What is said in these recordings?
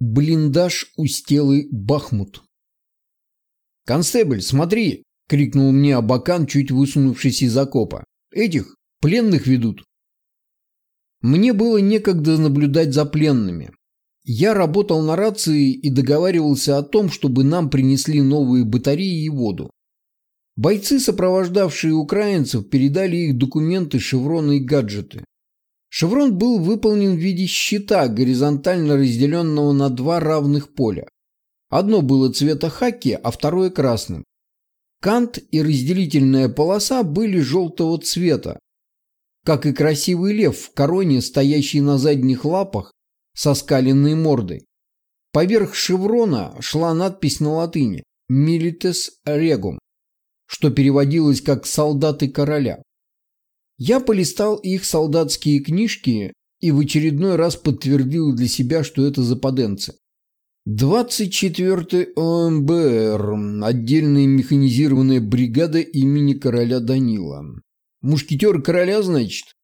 Блиндаж у стелы Бахмут. «Констебль, смотри!» — крикнул мне Абакан, чуть высунувшись из окопа. «Этих пленных ведут». Мне было некогда наблюдать за пленными. Я работал на рации и договаривался о том, чтобы нам принесли новые батареи и воду. Бойцы, сопровождавшие украинцев, передали их документы, шевроны и гаджеты. Шеврон был выполнен в виде щита, горизонтально разделенного на два равных поля. Одно было цвета хаки, а второе красным. Кант и разделительная полоса были желтого цвета, как и красивый лев в короне, стоящий на задних лапах со скаленной мордой. Поверх шеврона шла надпись на латыни «Milites Regum», что переводилось как «солдаты короля». Я полистал их солдатские книжки и в очередной раз подтвердил для себя, что это западенцы. 24-й ОМБР, отдельная механизированная бригада имени короля Данила. Мушкетер короля, значит?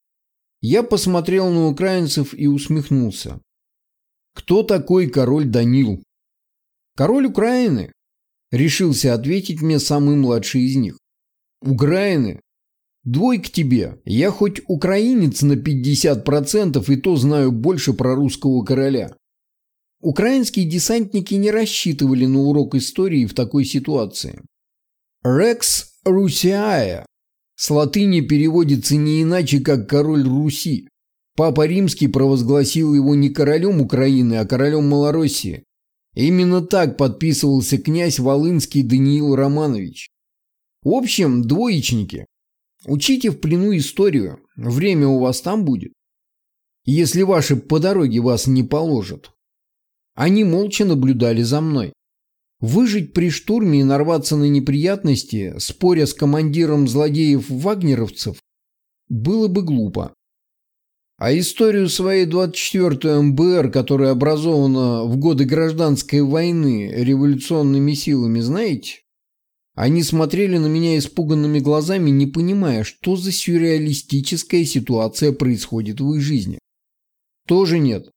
Я посмотрел на украинцев и усмехнулся. Кто такой король Данил? Король Украины, решился ответить мне самый младший из них. Украины? Двой к тебе. Я хоть украинец на 50% и то знаю больше про русского короля. Украинские десантники не рассчитывали на урок истории в такой ситуации. Рекс Русиая с латыни переводится не иначе, как король Руси. Папа Римский провозгласил его не королем Украины, а королем Малороссии. Именно так подписывался князь Волынский Даниил Романович. В общем, двоечники. Учите в плену историю, время у вас там будет. Если ваши по дороге вас не положат. Они молча наблюдали за мной. Выжить при штурме и нарваться на неприятности, споря с командиром злодеев-вагнеровцев, было бы глупо. А историю своей 24-й МБР, которая образована в годы гражданской войны революционными силами, знаете? Они смотрели на меня испуганными глазами, не понимая, что за сюрреалистическая ситуация происходит в их жизни. Тоже нет.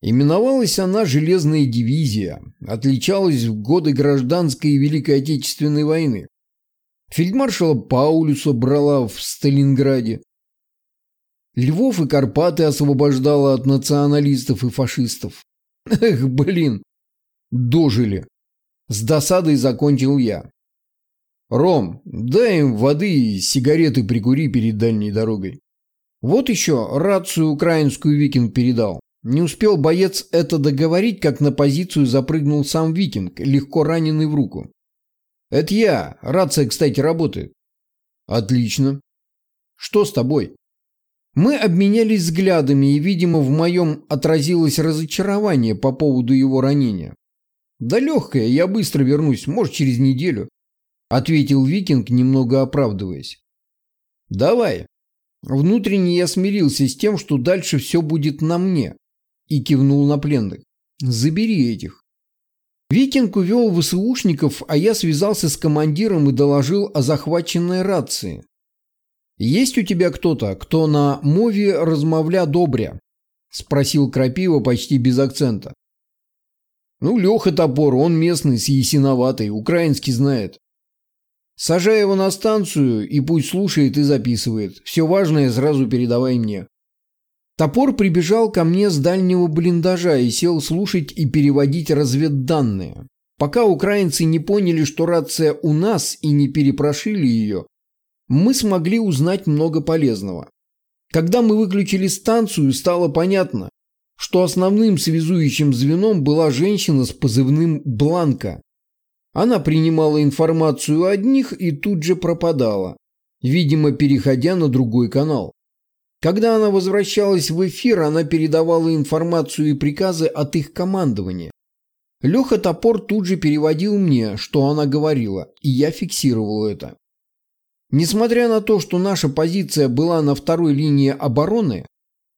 Именовалась она «Железная дивизия», отличалась в годы гражданской и Великой Отечественной войны. Фельдмаршала Паулюса брала в Сталинграде, Львов и Карпаты освобождала от националистов и фашистов. Эх, блин, дожили. С досадой закончил я. Ром, дай им воды и сигареты прикури перед дальней дорогой. Вот еще рацию украинскую викинг передал. Не успел боец это договорить, как на позицию запрыгнул сам викинг, легко раненый в руку. Это я. Рация, кстати, работает. Отлично. Что с тобой? Мы обменялись взглядами, и, видимо, в моем отразилось разочарование по поводу его ранения. «Да легкое, я быстро вернусь, может, через неделю», — ответил Викинг, немного оправдываясь. «Давай». Внутренне я смирился с тем, что дальше все будет на мне, и кивнул на пленных. «Забери этих». Викинг увел ВСУшников, а я связался с командиром и доложил о захваченной рации. «Есть у тебя кто-то, кто на мове размовля добря?» – спросил Крапива почти без акцента. «Ну, Леха Топор, он местный, с ясиноватой, украинский знает. Сажай его на станцию и пусть слушает и записывает. Все важное сразу передавай мне». Топор прибежал ко мне с дальнего блиндажа и сел слушать и переводить разведданные. Пока украинцы не поняли, что рация у нас и не перепрошили ее, мы смогли узнать много полезного. Когда мы выключили станцию, стало понятно, что основным связующим звеном была женщина с позывным «Бланка». Она принимала информацию одних и тут же пропадала, видимо, переходя на другой канал. Когда она возвращалась в эфир, она передавала информацию и приказы от их командования. Леха Топор тут же переводил мне, что она говорила, и я фиксировал это. Несмотря на то, что наша позиция была на второй линии обороны,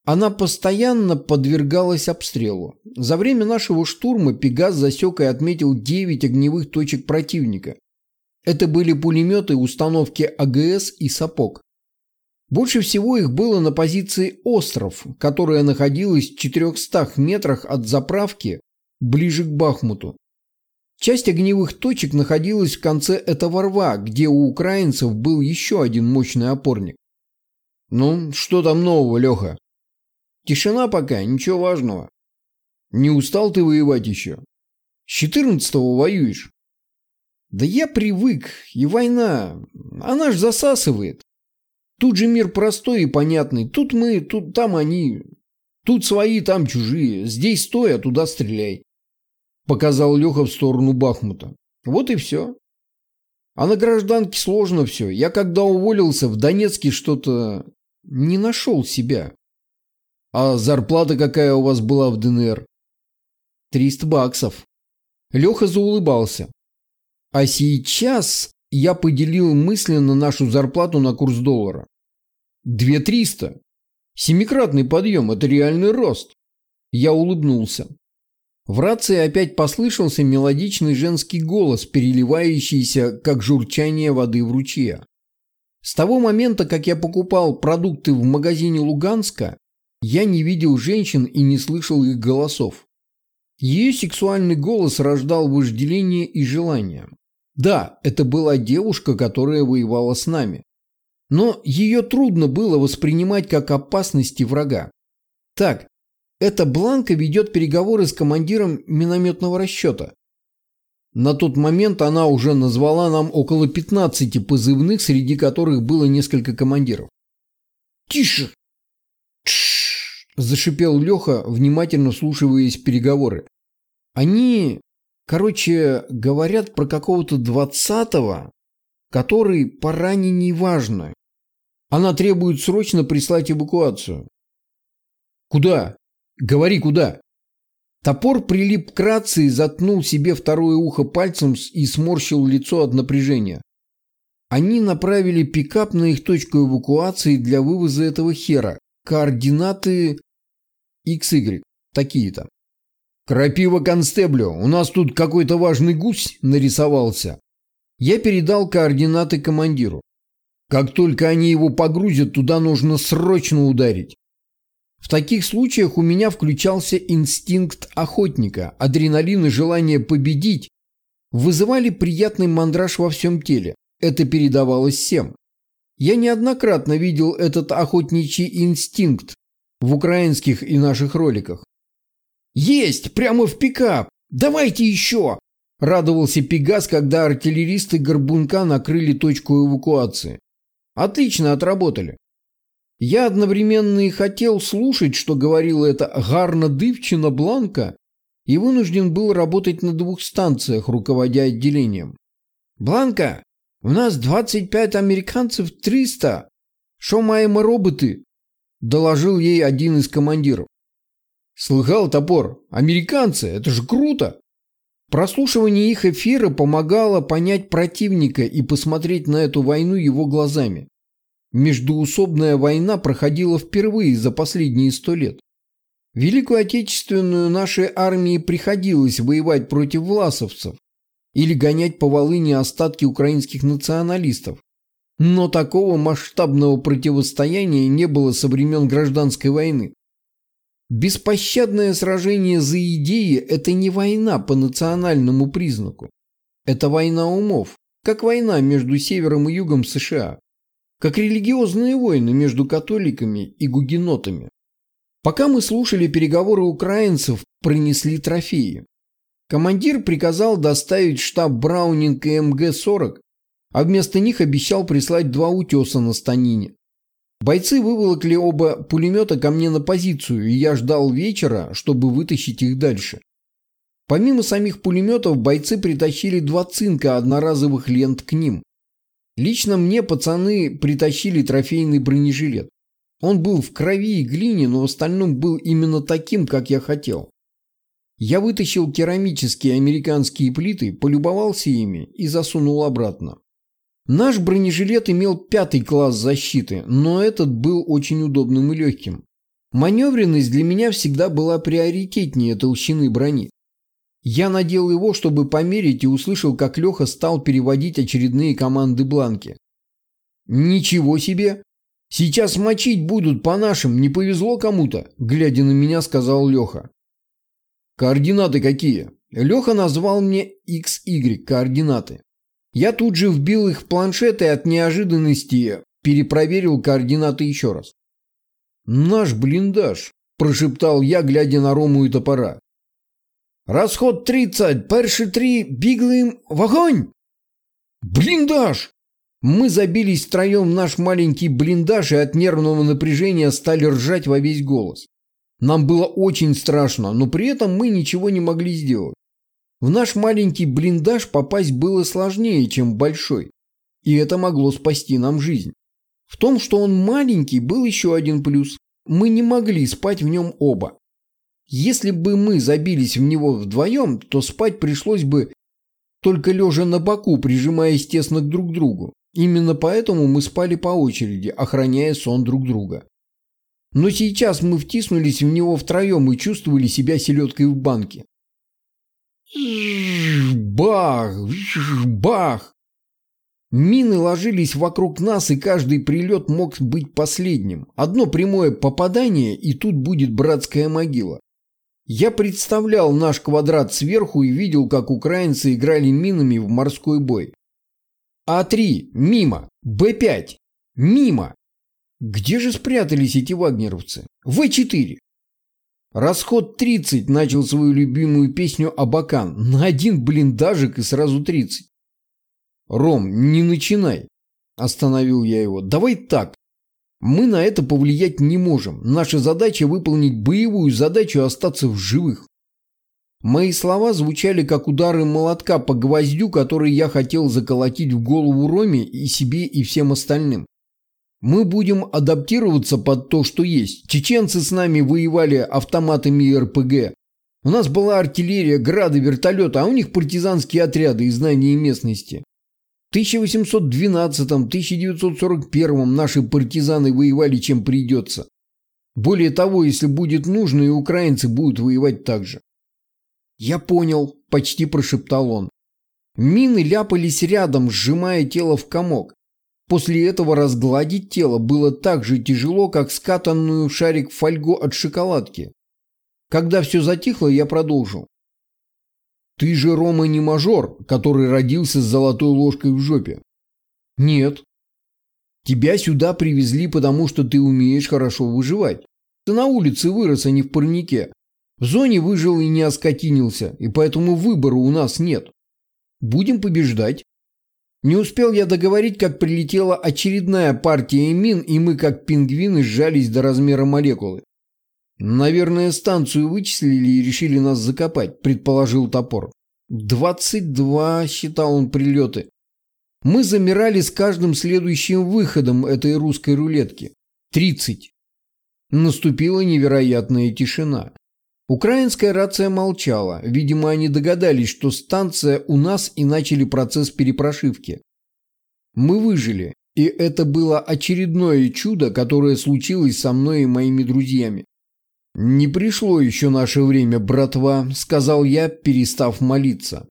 она постоянно подвергалась обстрелу. За время нашего штурма Пегас засек и отметил 9 огневых точек противника. Это были пулеметы установки АГС и САПОК. Больше всего их было на позиции «Остров», которая находилась в 400 метрах от заправки ближе к Бахмуту. Часть огневых точек находилась в конце этого рва, где у украинцев был еще один мощный опорник. «Ну, что там нового, Леха?» «Тишина пока, ничего важного». «Не устал ты воевать еще?» «С четырнадцатого воюешь?» «Да я привык, и война, она ж засасывает. Тут же мир простой и понятный, тут мы, тут там они, тут свои, там чужие, здесь стой, а туда стреляй». Показал Леха в сторону Бахмута. Вот и все. А на гражданке сложно все. Я когда уволился в Донецке что-то не нашел себя. А зарплата какая у вас была в ДНР? 300 баксов. Леха заулыбался. А сейчас я поделил мысленно нашу зарплату на курс доллара. 2300. Семикратный подъем – это реальный рост. Я улыбнулся. В рации опять послышался мелодичный женский голос, переливающийся, как журчание воды в ручье. С того момента, как я покупал продукты в магазине Луганска, я не видел женщин и не слышал их голосов. Ее сексуальный голос рождал вожделение и желание. Да, это была девушка, которая воевала с нами. Но ее трудно было воспринимать как опасности врага. Так, эта Бланка ведет переговоры с командиром минометного расчета. На тот момент она уже назвала нам около 15 позывных, среди которых было несколько командиров. «Тише!» Зашипел Леха, внимательно слушаясь переговоры. «Они, короче, говорят про какого-то двадцатого, который по ранении важно. Она требует срочно прислать эвакуацию». «Куда?» «Говори, куда?» Топор прилип к рации, заткнул себе второе ухо пальцем и сморщил лицо от напряжения. Они направили пикап на их точку эвакуации для вывоза этого хера. Координаты XY. Такие-то. «Крапива констеблю, у нас тут какой-то важный гусь нарисовался». Я передал координаты командиру. Как только они его погрузят, туда нужно срочно ударить. В таких случаях у меня включался инстинкт охотника, адреналин и желание победить вызывали приятный мандраж во всем теле. Это передавалось всем. Я неоднократно видел этот охотничий инстинкт в украинских и наших роликах. «Есть! Прямо в пикап! Давайте еще!» Радовался Пегас, когда артиллеристы Горбунка накрыли точку эвакуации. «Отлично отработали. Я одновременно и хотел слушать, что говорила эта гарна дывчина Бланка, и вынужден был работать на двух станциях, руководя отделением. «Бланка, у нас 25 американцев 300. Шо маем роботы?» – доложил ей один из командиров. «Слыхал, топор? Американцы, это же круто!» Прослушивание их эфира помогало понять противника и посмотреть на эту войну его глазами. Междуусобная война проходила впервые за последние сто лет. Великую Отечественную нашей армии приходилось воевать против власовцев или гонять по Волыне остатки украинских националистов. Но такого масштабного противостояния не было со времен Гражданской войны. Беспощадное сражение за идеи – это не война по национальному признаку. Это война умов, как война между Севером и Югом США как религиозные войны между католиками и гугенотами. Пока мы слушали переговоры украинцев, принесли трофеи. Командир приказал доставить штаб Браунинг и МГ-40, а вместо них обещал прислать два утеса на станине. Бойцы выволокли оба пулемета ко мне на позицию, и я ждал вечера, чтобы вытащить их дальше. Помимо самих пулеметов, бойцы притащили два цинка одноразовых лент к ним. Лично мне пацаны притащили трофейный бронежилет. Он был в крови и глине, но в остальном был именно таким, как я хотел. Я вытащил керамические американские плиты, полюбовался ими и засунул обратно. Наш бронежилет имел пятый класс защиты, но этот был очень удобным и легким. Маневренность для меня всегда была приоритетнее толщины брони. Я надел его, чтобы померить, и услышал, как Леха стал переводить очередные команды Бланки. «Ничего себе! Сейчас мочить будут по нашим, не повезло кому-то», глядя на меня, сказал Леха. Координаты какие? Леха назвал мне XY координаты. Я тут же вбил их в планшет и от неожиданности перепроверил координаты еще раз. «Наш блиндаж», – прошептал я, глядя на Рому и топора. «Расход 30, перші три, бігли в огонь!» «Блиндаж!» Мы забились втроем в наш маленький блиндаж и от нервного напряжения стали ржать во весь голос. Нам было очень страшно, но при этом мы ничего не могли сделать. В наш маленький блиндаж попасть было сложнее, чем в большой, и это могло спасти нам жизнь. В том, что он маленький, был еще один плюс. Мы не могли спать в нем оба. Если бы мы забились в него вдвоем, то спать пришлось бы только лежа на боку, прижимаясь тесно к друг другу. Именно поэтому мы спали по очереди, охраняя сон друг друга. Но сейчас мы втиснулись в него втроем и чувствовали себя селедкой в банке. Бах! Бах! Мины ложились вокруг нас, и каждый прилет мог быть последним. Одно прямое попадание, и тут будет братская могила. Я представлял наш квадрат сверху и видел, как украинцы играли минами в морской бой. А3 – мимо. Б5 – мимо. Где же спрятались эти вагнеровцы? В4. Расход 30 начал свою любимую песню Абакан. На один блиндажик и сразу 30. Ром, не начинай. Остановил я его. Давай так. Мы на это повлиять не можем. Наша задача выполнить боевую задачу остаться в живых. Мои слова звучали как удары молотка по гвоздю, который я хотел заколотить в голову Роме и себе и всем остальным. Мы будем адаптироваться под то, что есть. Чеченцы с нами воевали автоматами и РПГ. У нас была артиллерия, грады, вертолеты, а у них партизанские отряды и знания местности. В 1812-1941 наши партизаны воевали чем придется. Более того, если будет нужно, и украинцы будут воевать так же. «Я понял», – почти прошептал он. Мины ляпались рядом, сжимая тело в комок. После этого разгладить тело было так же тяжело, как скатанную в шарик фольгу от шоколадки. Когда все затихло, я продолжил. «Ты же, Рома, не мажор, который родился с золотой ложкой в жопе?» «Нет». «Тебя сюда привезли, потому что ты умеешь хорошо выживать. Ты на улице вырос, а не в парнике. В зоне выжил и не оскотинился, и поэтому выбора у нас нет. Будем побеждать. Не успел я договорить, как прилетела очередная партия мин, и мы, как пингвины, сжались до размера молекулы. «Наверное, станцию вычислили и решили нас закопать», – предположил топор. «Двадцать два», – считал он прилеты. Мы замирали с каждым следующим выходом этой русской рулетки. Тридцать. Наступила невероятная тишина. Украинская рация молчала. Видимо, они догадались, что станция у нас и начали процесс перепрошивки. Мы выжили, и это было очередное чудо, которое случилось со мной и моими друзьями. «Не пришло еще наше время, братва», — сказал я, перестав молиться.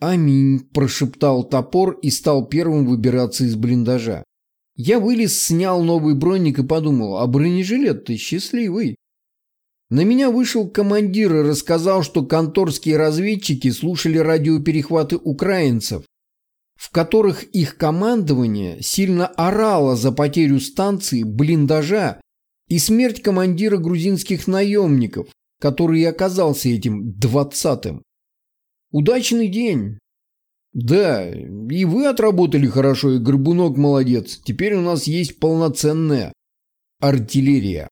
«Аминь», – прошептал топор и стал первым выбираться из блиндажа. Я вылез, снял новый броник и подумал, а бронежилет-то счастливый. На меня вышел командир и рассказал, что конторские разведчики слушали радиоперехваты украинцев, в которых их командование сильно орало за потерю станции, блиндажа и смерть командира грузинских наемников, который оказался этим двадцатым. Удачный день. Да, и вы отработали хорошо, и Горбунок молодец. Теперь у нас есть полноценная артиллерия.